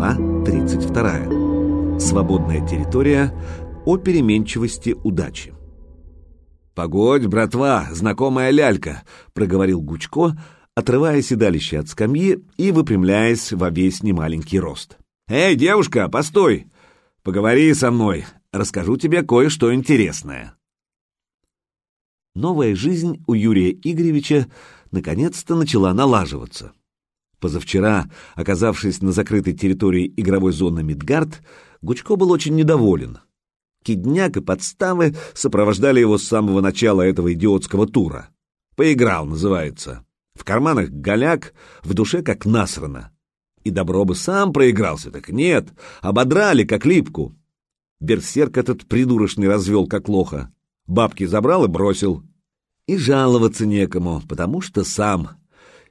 Глава 32. Свободная территория о переменчивости удачи. «Погодь, братва, знакомая лялька», — проговорил Гучко, отрывая седалище от скамьи и выпрямляясь во весь немаленький рост. «Эй, девушка, постой! Поговори со мной, расскажу тебе кое-что интересное». Новая жизнь у Юрия Игоревича наконец-то начала налаживаться. Позавчера, оказавшись на закрытой территории игровой зоны Мидгард, Гучко был очень недоволен. Кидняк и подставы сопровождали его с самого начала этого идиотского тура. «Поиграл» называется. В карманах голяк, в душе как насрано. И добро бы сам проигрался, так нет, ободрали как липку. Берсерк этот придурочный развел как лоха. Бабки забрал и бросил. И жаловаться некому, потому что сам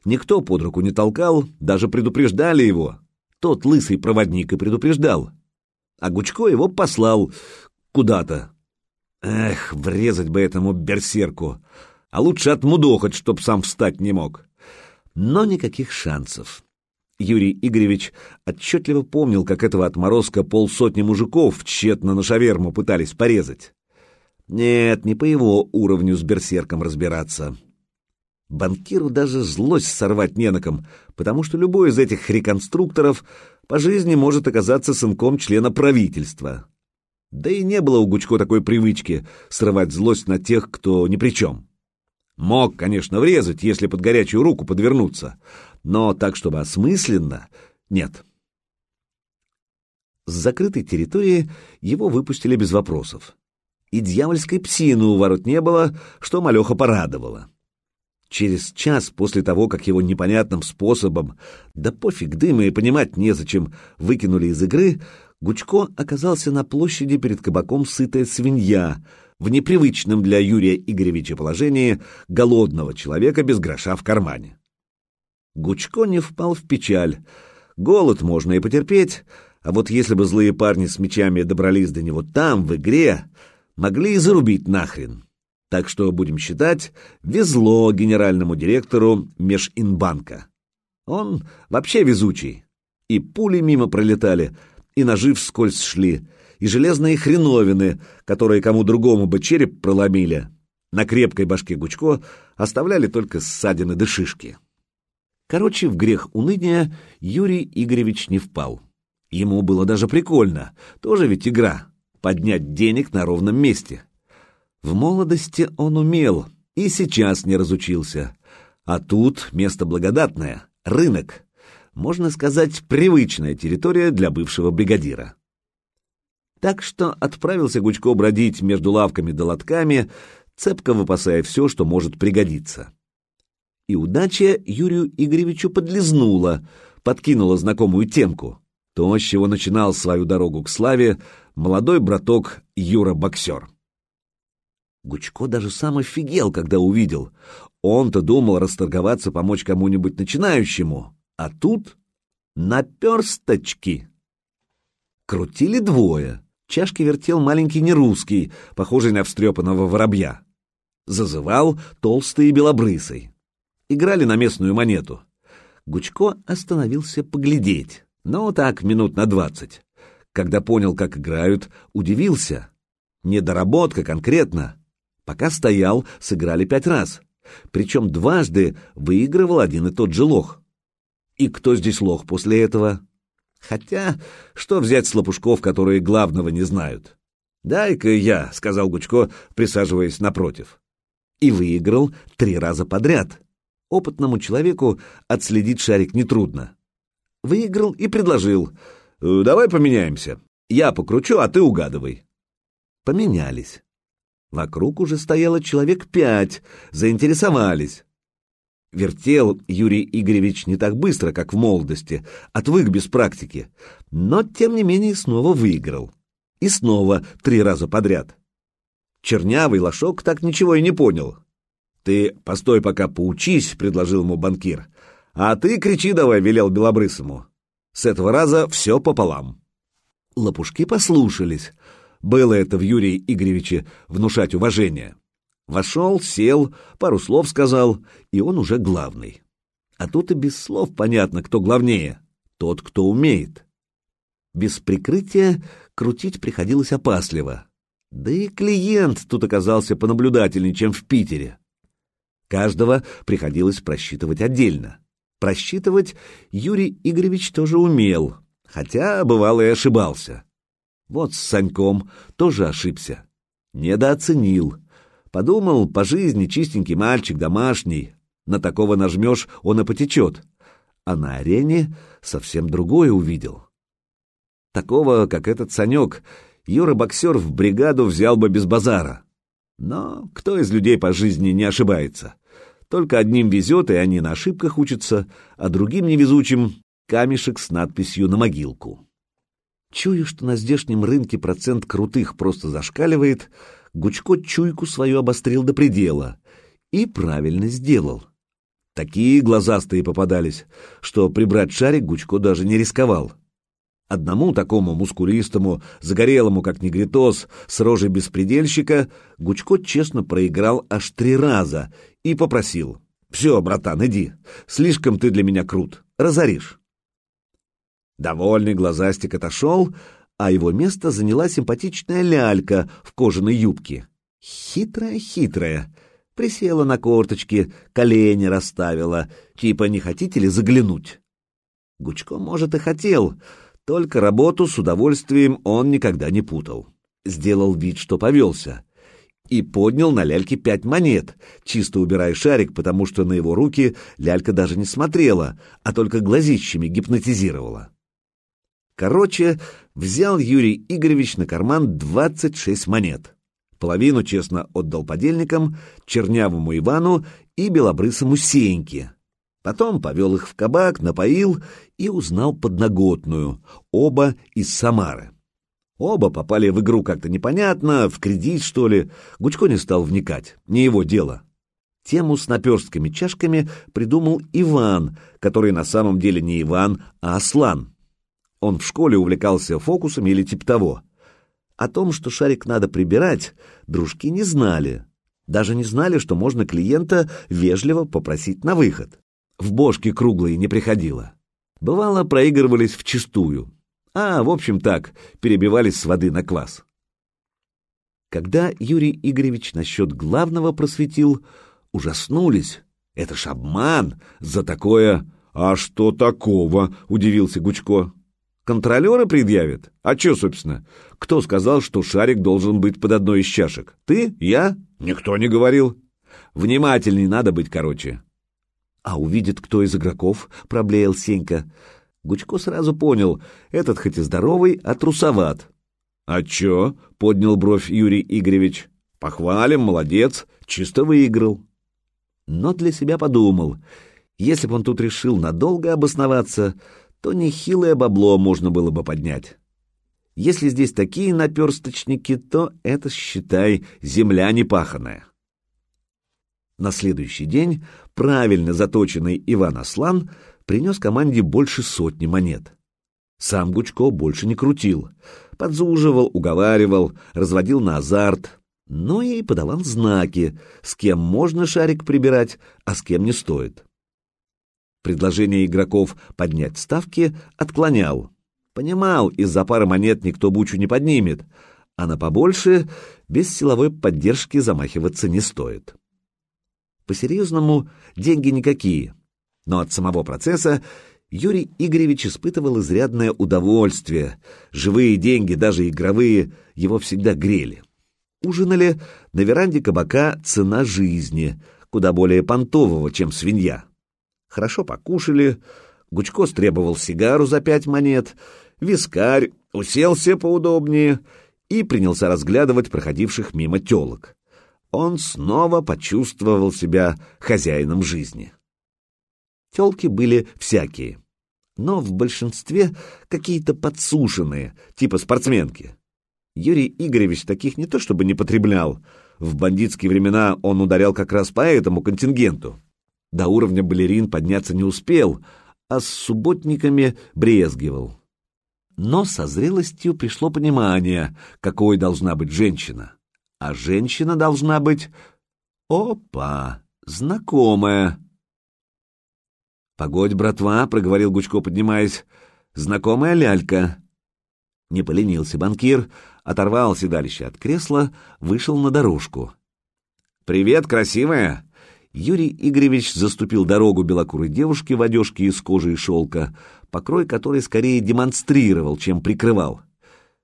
Никто под руку не толкал, даже предупреждали его. Тот лысый проводник и предупреждал. А Гучко его послал куда-то. Эх, врезать бы этому берсерку. А лучше отмудохать, чтоб сам встать не мог. Но никаких шансов. Юрий Игоревич отчетливо помнил, как этого отморозка полсотни мужиков тщетно на шаверму пытались порезать. Нет, не по его уровню с берсерком разбираться. Банкиру даже злость сорвать не на ком, потому что любой из этих реконструкторов по жизни может оказаться сынком члена правительства. Да и не было у Гучко такой привычки срывать злость на тех, кто ни при чем. Мог, конечно, врезать, если под горячую руку подвернуться, но так, чтобы осмысленно, нет. С закрытой территории его выпустили без вопросов. И дьявольской псины у ворот не было, что малеха порадовала. Через час после того, как его непонятным способом, да пофиг дыма и понимать незачем, выкинули из игры, Гучко оказался на площади перед кабаком сытая свинья, в непривычном для Юрия Игоревича положении голодного человека без гроша в кармане. Гучко не впал в печаль. Голод можно и потерпеть, а вот если бы злые парни с мечами добрались до него там, в игре, могли и зарубить нахрен. Так что, будем считать, везло генеральному директору Межинбанка. Он вообще везучий. И пули мимо пролетали, и ножи вскользь шли, и железные хреновины, которые кому другому бы череп проломили. На крепкой башке Гучко оставляли только ссадины да шишки. Короче, в грех уныния Юрий Игоревич не впал. Ему было даже прикольно, тоже ведь игра, поднять денег на ровном месте. В молодости он умел и сейчас не разучился. А тут место благодатное, рынок. Можно сказать, привычная территория для бывшего бригадира. Так что отправился Гучко бродить между лавками да лотками, цепко выпасая все, что может пригодиться. И удача Юрию Игоревичу подлизнула, подкинула знакомую темку. То, с чего начинал свою дорогу к славе молодой браток Юра-боксер. Гучко даже сам офигел, когда увидел. Он-то думал расторговаться, помочь кому-нибудь начинающему, а тут наперсточки. Крутили двое. Чашки вертел маленький нерусский, похожий на встрепанного воробья. Зазывал толстый и белобрысый. Играли на местную монету. Гучко остановился поглядеть, но так минут на двадцать. Когда понял, как играют, удивился. Недоработка конкретно. Пока стоял, сыграли пять раз. Причем дважды выигрывал один и тот же лох. И кто здесь лох после этого? Хотя, что взять с лопушков, которые главного не знают? «Дай-ка я», — сказал Гучко, присаживаясь напротив. И выиграл три раза подряд. Опытному человеку отследить шарик нетрудно. Выиграл и предложил. «Э, «Давай поменяемся. Я покручу, а ты угадывай». Поменялись. Вокруг уже стояло человек пять, заинтересовались. Вертел Юрий Игоревич не так быстро, как в молодости, отвык без практики, но, тем не менее, снова выиграл. И снова три раза подряд. Чернявый лошок так ничего и не понял. «Ты постой пока поучись», — предложил ему банкир. «А ты кричи давай», — велел Белобрысому. «С этого раза все пополам». Лопушки послушались, было это в Юрии Игоревиче внушать уважение. Вошел, сел, пару слов сказал, и он уже главный. А тут и без слов понятно, кто главнее. Тот, кто умеет. Без прикрытия крутить приходилось опасливо. Да и клиент тут оказался понаблюдательнее, чем в Питере. Каждого приходилось просчитывать отдельно. Просчитывать Юрий Игоревич тоже умел, хотя бывало и ошибался. Вот с Саньком тоже ошибся. Недооценил. Подумал, по жизни чистенький мальчик, домашний. На такого нажмешь, он и потечет. А на арене совсем другое увидел. Такого, как этот Санек, Юра-боксер в бригаду взял бы без базара. Но кто из людей по жизни не ошибается? Только одним везет, и они на ошибках учатся, а другим невезучим — камешек с надписью на могилку. Чую, что на здешнем рынке процент крутых просто зашкаливает, Гучко чуйку свою обострил до предела и правильно сделал. Такие глазастые попадались, что прибрать шарик Гучко даже не рисковал. Одному такому мускулистому, загорелому, как негритос, с рожей беспредельщика, Гучко честно проиграл аж три раза и попросил. «Все, братан, иди. Слишком ты для меня крут. Разоришь». Довольный глазастик отошел, а его место заняла симпатичная лялька в кожаной юбке. Хитрая-хитрая. Присела на корточки, колени расставила, типа «не хотите ли заглянуть?» Гучко, может, и хотел, только работу с удовольствием он никогда не путал. Сделал вид, что повелся. И поднял на ляльке пять монет, чисто убирая шарик, потому что на его руки лялька даже не смотрела, а только глазищами гипнотизировала. Короче, взял Юрий Игоревич на карман 26 монет. Половину честно отдал подельникам, чернявому Ивану и белобрысому Сеньке. Потом повел их в кабак, напоил и узнал подноготную, оба из Самары. Оба попали в игру как-то непонятно, в кредит, что ли. Гучко не стал вникать, не его дело. Тему с наперстками чашками придумал Иван, который на самом деле не Иван, а Аслан. Он в школе увлекался фокусами или типа того. О том, что шарик надо прибирать, дружки не знали. Даже не знали, что можно клиента вежливо попросить на выход. В бошки круглые не приходило. Бывало, проигрывались вчистую. А, в общем так, перебивались с воды на квас. Когда Юрий Игоревич насчет главного просветил, ужаснулись. Это ж обман за такое... «А что такого?» — удивился Гучко. Контролеры предъявят? А что, собственно? Кто сказал, что шарик должен быть под одной из чашек? Ты? Я? Никто не говорил. Внимательней надо быть, короче. А увидит кто из игроков, проблеял Сенька. Гучко сразу понял, этот хоть и здоровый, а трусоват. А чё? Поднял бровь Юрий Игоревич. Похвалим, молодец, чисто выиграл. Но для себя подумал, если бы он тут решил надолго обосноваться, то нехилое бабло можно было бы поднять. Если здесь такие наперсточники, то это, считай, земля непаханая. На следующий день правильно заточенный Иван Аслан принес команде больше сотни монет. Сам Гучко больше не крутил, подзуживал, уговаривал, разводил на азарт, но и подавал знаки, с кем можно шарик прибирать, а с кем не стоит. Предложение игроков поднять ставки отклонял. Понимал, из-за пары монет никто бучу не поднимет, а на побольше без силовой поддержки замахиваться не стоит. По-серьезному деньги никакие, но от самого процесса Юрий Игоревич испытывал изрядное удовольствие. Живые деньги, даже игровые, его всегда грели. Ужинали на веранде кабака «Цена жизни», куда более понтового, чем свинья хорошо покушали, Гучко стребовал сигару за пять монет, вискарь уселся поудобнее и принялся разглядывать проходивших мимо телок. Он снова почувствовал себя хозяином жизни. Телки были всякие, но в большинстве какие-то подсушенные, типа спортсменки. Юрий Игоревич таких не то чтобы не потреблял, в бандитские времена он ударял как раз по этому контингенту. До уровня балерин подняться не успел, а с субботниками брезгивал. Но со зрелостью пришло понимание, какой должна быть женщина. А женщина должна быть... Опа! Знакомая. «Погодь, братва», — проговорил Гучко, поднимаясь. «Знакомая лялька». Не поленился банкир, оторвал седалище от кресла, вышел на дорожку. «Привет, красивая!» Юрий Игоревич заступил дорогу белокурой девушке в одежке из кожи и шелка, покрой которой скорее демонстрировал, чем прикрывал.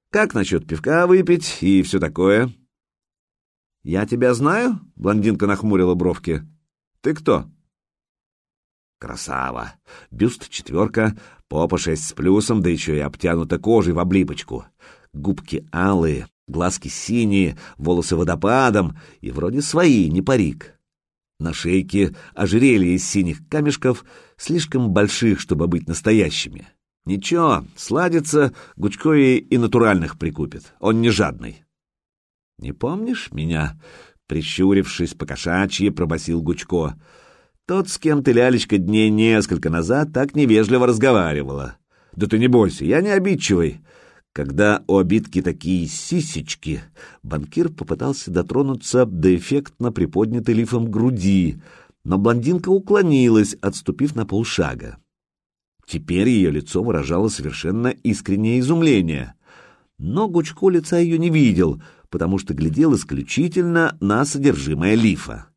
«Как насчет пивка выпить и все такое?» «Я тебя знаю?» — блондинка нахмурила бровки. «Ты кто?» Красава. Бюст четверка, попа шесть с плюсом, да еще и обтянута кожей в облипочку. Губки алые, глазки синие, волосы водопадом и вроде свои, не парик. На шейке ожерелье из синих камешков, слишком больших, чтобы быть настоящими. Ничего, сладится, Гучко и, и натуральных прикупит, он не жадный. «Не помнишь меня?» — прищурившись покошачьи, пробасил Гучко — тот, с кем ты, лялечка, дней несколько назад так невежливо разговаривала. Да ты не бойся, я не обидчивый. Когда у обидки такие сисечки, банкир попытался дотронуться до эффектно приподнятой лифом груди, но блондинка уклонилась, отступив на полшага. Теперь ее лицо выражало совершенно искреннее изумление. Но Гучко лица ее не видел, потому что глядел исключительно на содержимое лифа.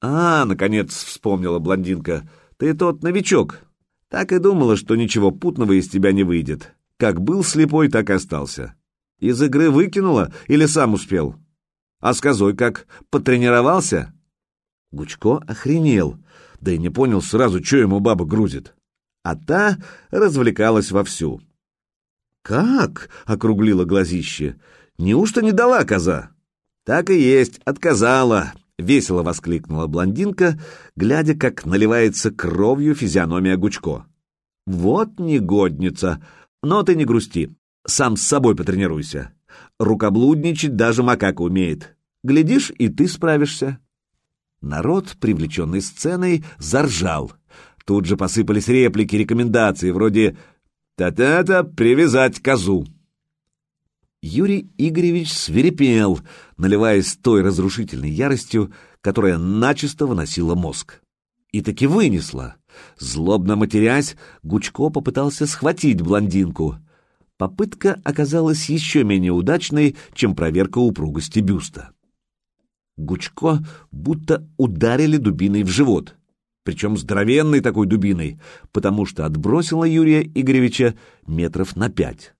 «А, — наконец вспомнила блондинка, — ты тот новичок. Так и думала, что ничего путного из тебя не выйдет. Как был слепой, так и остался. Из игры выкинула или сам успел? А с козой как, потренировался?» Гучко охренел, да и не понял сразу, что ему баба грузит. А та развлекалась вовсю. «Как?» — округлила глазище. «Неужто не дала коза?» «Так и есть, отказала. — весело воскликнула блондинка, глядя, как наливается кровью физиономия Гучко. «Вот негодница! Но ты не грусти, сам с собой потренируйся. Рукоблудничать даже макака умеет. Глядишь, и ты справишься». Народ, привлеченный сценой, заржал. Тут же посыпались реплики, рекомендации, вроде «Та-та-та, привязать козу». Юрий Игоревич свирепел, наливаясь той разрушительной яростью, которая начисто выносила мозг. И таки вынесла. Злобно матерясь, Гучко попытался схватить блондинку. Попытка оказалась еще менее удачной, чем проверка упругости бюста. Гучко будто ударили дубиной в живот, причем здоровенной такой дубиной, потому что отбросила Юрия Игоревича метров на пять.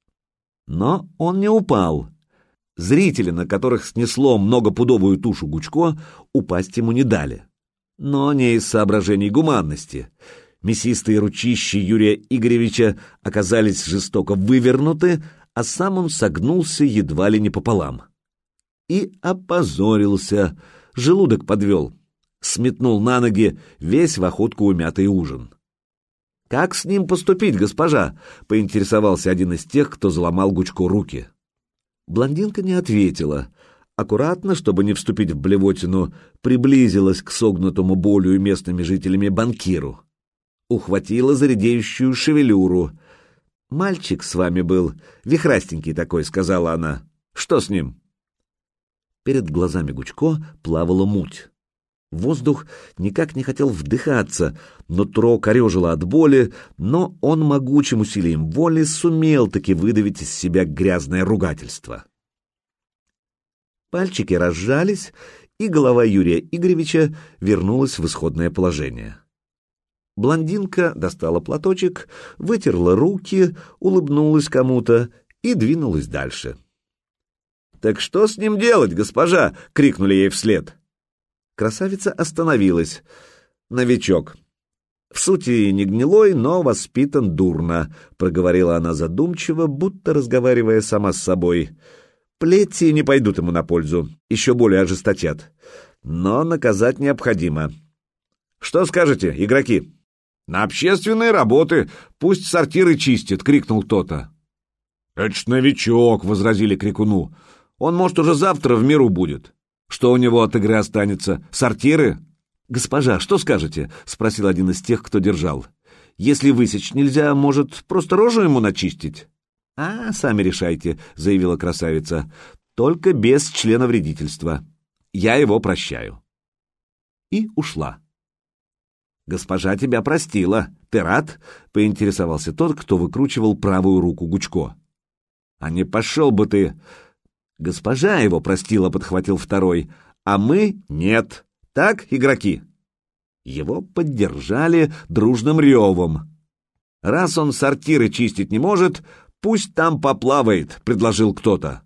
Но он не упал. Зрители, на которых снесло многопудовую тушу Гучко, упасть ему не дали. Но не из соображений гуманности. Мясистые ручищи Юрия Игоревича оказались жестоко вывернуты, а сам он согнулся едва ли не пополам. И опозорился, желудок подвел, сметнул на ноги весь в охотку умятый ужин. «Как с ним поступить, госпожа?» — поинтересовался один из тех, кто заломал Гучку руки. Блондинка не ответила. Аккуратно, чтобы не вступить в блевотину, приблизилась к согнутому болью местными жителями банкиру. Ухватила заредеющую шевелюру. «Мальчик с вами был, вихрастенький такой», — сказала она. «Что с ним?» Перед глазами Гучко плавала муть. Воздух никак не хотел вдыхаться, нутро корежило от боли, но он могучим усилием воли сумел таки выдавить из себя грязное ругательство. Пальчики разжались, и голова Юрия Игоревича вернулась в исходное положение. Блондинка достала платочек, вытерла руки, улыбнулась кому-то и двинулась дальше. «Так что с ним делать, госпожа?» — крикнули ей вслед. Красавица остановилась. Новичок. В сути не гнилой, но воспитан дурно, проговорила она задумчиво, будто разговаривая сама с собой. Плети не пойдут ему на пользу, еще более ожесточат. Но наказать необходимо. Что скажете, игроки? На общественные работы, пусть сортиры чистит, крикнул кто-то. Это ж новичок, возразили крикуну. Он, может, уже завтра в миру будет. Что у него от игры останется? Сортиры? Госпожа, что скажете? Спросил один из тех, кто держал. Если высечь нельзя, может, просто рожу ему начистить? А, сами решайте, заявила красавица. Только без члена вредительства. Я его прощаю. И ушла. «Госпожа тебя простила. Ты рад?» — поинтересовался тот, кто выкручивал правую руку Гучко. А не пошел бы ты... Госпожа его простила, подхватил второй, а мы нет. Так, игроки? Его поддержали дружным ревом. Раз он сортиры чистить не может, пусть там поплавает, предложил кто-то.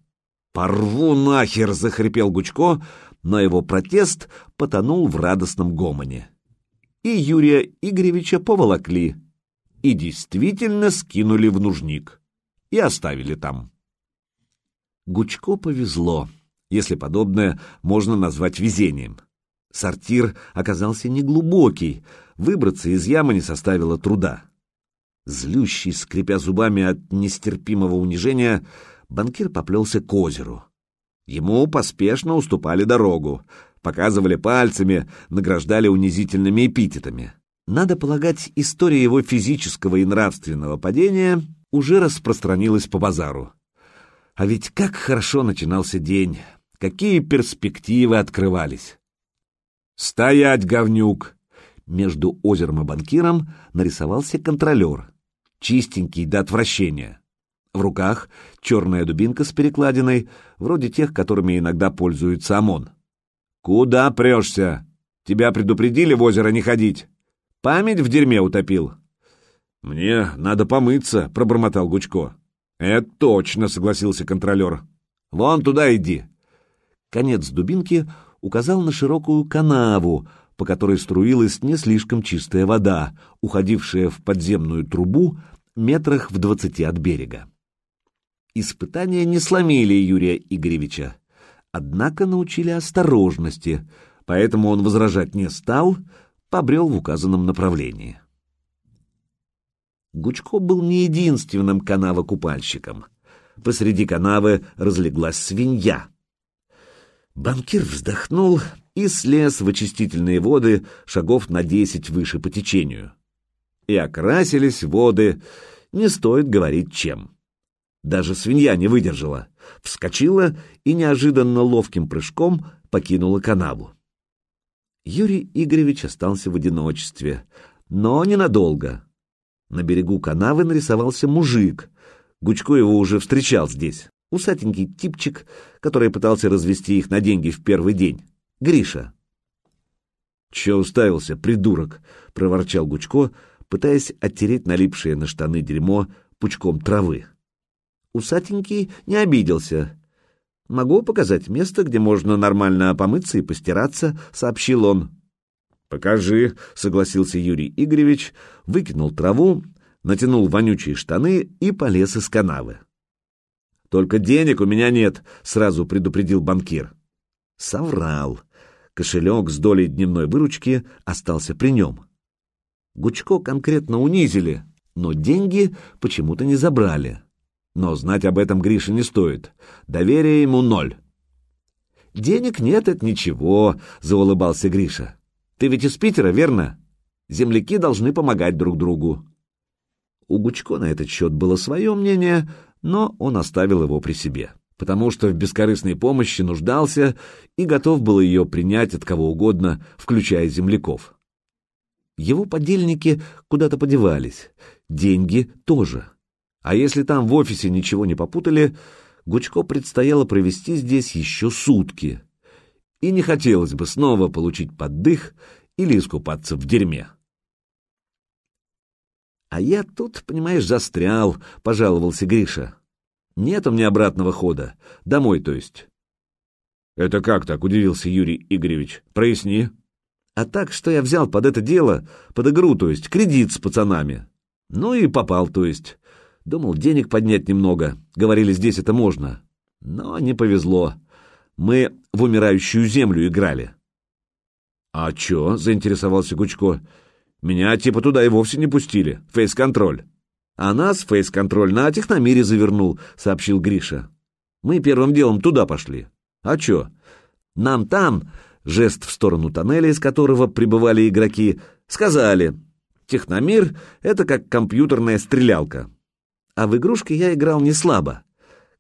«Порву нахер!» — захрипел Гучко, но его протест потонул в радостном гомоне. И Юрия Игоревича поволокли, и действительно скинули в нужник, и оставили там. Гучко повезло, если подобное можно назвать везением. Сортир оказался неглубокий, выбраться из ямы не составило труда. Злющий, скрипя зубами от нестерпимого унижения, банкир поплелся к озеру. Ему поспешно уступали дорогу, показывали пальцами, награждали унизительными эпитетами. Надо полагать, история его физического и нравственного падения уже распространилась по базару. А ведь как хорошо начинался день, какие перспективы открывались. «Стоять, говнюк!» Между озером и банкиром нарисовался контролер, чистенький до отвращения. В руках черная дубинка с перекладиной, вроде тех, которыми иногда пользуется ОМОН. «Куда прешься? Тебя предупредили в озеро не ходить? Память в дерьме утопил?» «Мне надо помыться», — пробормотал Гучко. «Это точно», — согласился контролер. «Вон туда иди». Конец дубинки указал на широкую канаву, по которой струилась не слишком чистая вода, уходившая в подземную трубу метрах в двадцати от берега. Испытания не сломили Юрия Игоревича, однако научили осторожности, поэтому он возражать не стал, побрел в указанном направлении. Гучко был не единственным канавокупальщиком. Посреди канавы разлеглась свинья. Банкир вздохнул и слез в очистительные воды шагов на десять выше по течению. И окрасились воды, не стоит говорить чем. Даже свинья не выдержала, вскочила и неожиданно ловким прыжком покинула канаву. Юрий Игоревич остался в одиночестве, но ненадолго. На берегу канавы нарисовался мужик. Гучко его уже встречал здесь. Усатенький типчик, который пытался развести их на деньги в первый день. Гриша. «Че уставился, придурок?» — проворчал Гучко, пытаясь оттереть налипшее на штаны дерьмо пучком травы. Усатенький не обиделся. «Могу показать место, где можно нормально помыться и постираться», — сообщил он. «Покажи», — согласился Юрий Игоревич, выкинул траву, натянул вонючие штаны и полез из канавы. «Только денег у меня нет», — сразу предупредил банкир. Соврал. Кошелек с долей дневной выручки остался при нем. Гучко конкретно унизили, но деньги почему-то не забрали. Но знать об этом Грише не стоит. Доверия ему ноль. «Денег нет, это ничего», — заулыбался Гриша. Ты ведь из Питера, верно? Земляки должны помогать друг другу. У Гучко на этот счет было свое мнение, но он оставил его при себе, потому что в бескорыстной помощи нуждался и готов был ее принять от кого угодно, включая земляков. Его подельники куда-то подевались, деньги тоже. А если там в офисе ничего не попутали, Гучко предстояло провести здесь еще сутки — и не хотелось бы снова получить поддых или искупаться в дерьме. «А я тут, понимаешь, застрял», — пожаловался Гриша. «Нет у меня обратного хода. Домой, то есть». «Это как так?» — удивился Юрий Игоревич. «Проясни». «А так, что я взял под это дело, под игру, то есть, кредит с пацанами. Ну и попал, то есть. Думал, денег поднять немного. Говорили, здесь это можно. Но не повезло. Мы в умирающую землю играли. — А чё? — заинтересовался Гучко. — Меня типа туда и вовсе не пустили. Фейс-контроль. — А нас фейс-контроль на техномире завернул, — сообщил Гриша. — Мы первым делом туда пошли. А чё? Нам там, жест в сторону тоннеля, из которого прибывали игроки, сказали, техномир — это как компьютерная стрелялка. А в игрушки я играл не слабо.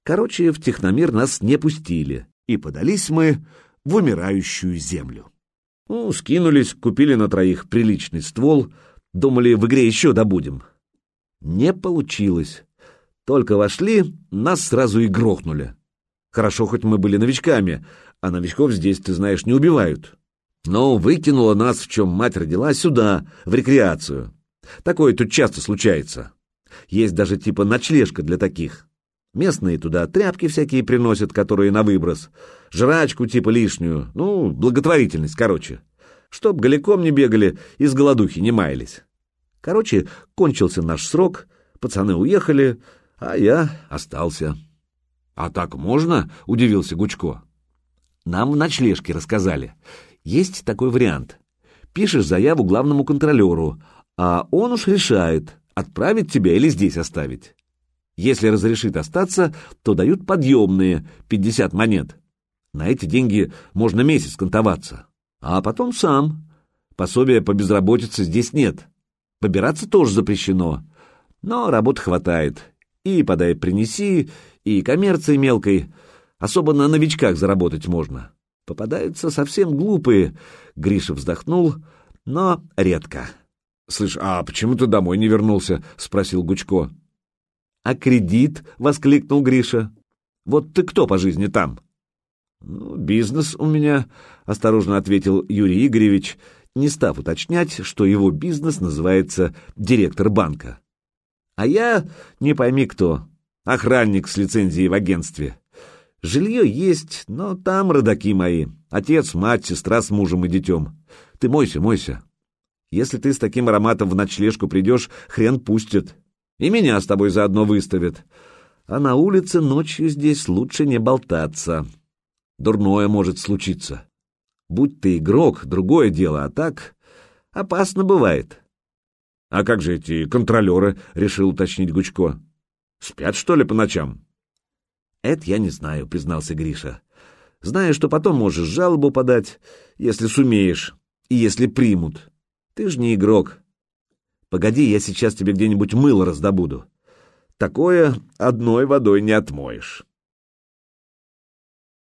Короче, в техномир нас не пустили и подались мы в умирающую землю. Ну, скинулись, купили на троих приличный ствол, думали, в игре еще добудем. Не получилось. Только вошли, нас сразу и грохнули. Хорошо, хоть мы были новичками, а новичков здесь, ты знаешь, не убивают. Но выкинула нас, в чем мать родила, сюда, в рекреацию. Такое тут часто случается. Есть даже типа ночлежка для таких. Местные туда тряпки всякие приносят, которые на выброс, жрачку типа лишнюю, ну, благотворительность, короче. Чтоб голиком не бегали и с голодухи не маялись. Короче, кончился наш срок, пацаны уехали, а я остался. — А так можно? — удивился Гучко. — Нам в ночлежке рассказали. Есть такой вариант. Пишешь заяву главному контролеру, а он уж решает, отправить тебя или здесь оставить. Если разрешит остаться, то дают подъемные, 50 монет. На эти деньги можно месяц кантоваться. А потом сам. Пособия по безработице здесь нет. Побираться тоже запрещено. Но работы хватает. И подай принеси, и коммерции мелкой. Особо на новичках заработать можно. Попадаются совсем глупые. Гриша вздохнул, но редко. — Слышь, а почему ты домой не вернулся? — спросил Гучко. «А кредит?» — воскликнул Гриша. «Вот ты кто по жизни там?» «Ну, бизнес у меня», — осторожно ответил Юрий Игоревич, не став уточнять, что его бизнес называется «директор банка». «А я, не пойми кто, охранник с лицензией в агентстве. Жилье есть, но там родаки мои, отец, мать, сестра с мужем и детем. Ты мойся, мойся. Если ты с таким ароматом в ночлежку придешь, хрен пустят». И меня с тобой заодно выставят. А на улице ночью здесь лучше не болтаться. Дурное может случиться. Будь ты игрок, другое дело, а так опасно бывает. — А как же эти контролеры, — решил уточнить Гучко. — Спят, что ли, по ночам? — Это я не знаю, — признался Гриша. — Знаю, что потом можешь жалобу подать, если сумеешь, и если примут. Ты же не игрок. Погоди, я сейчас тебе где-нибудь мыло раздобуду. Такое одной водой не отмоешь.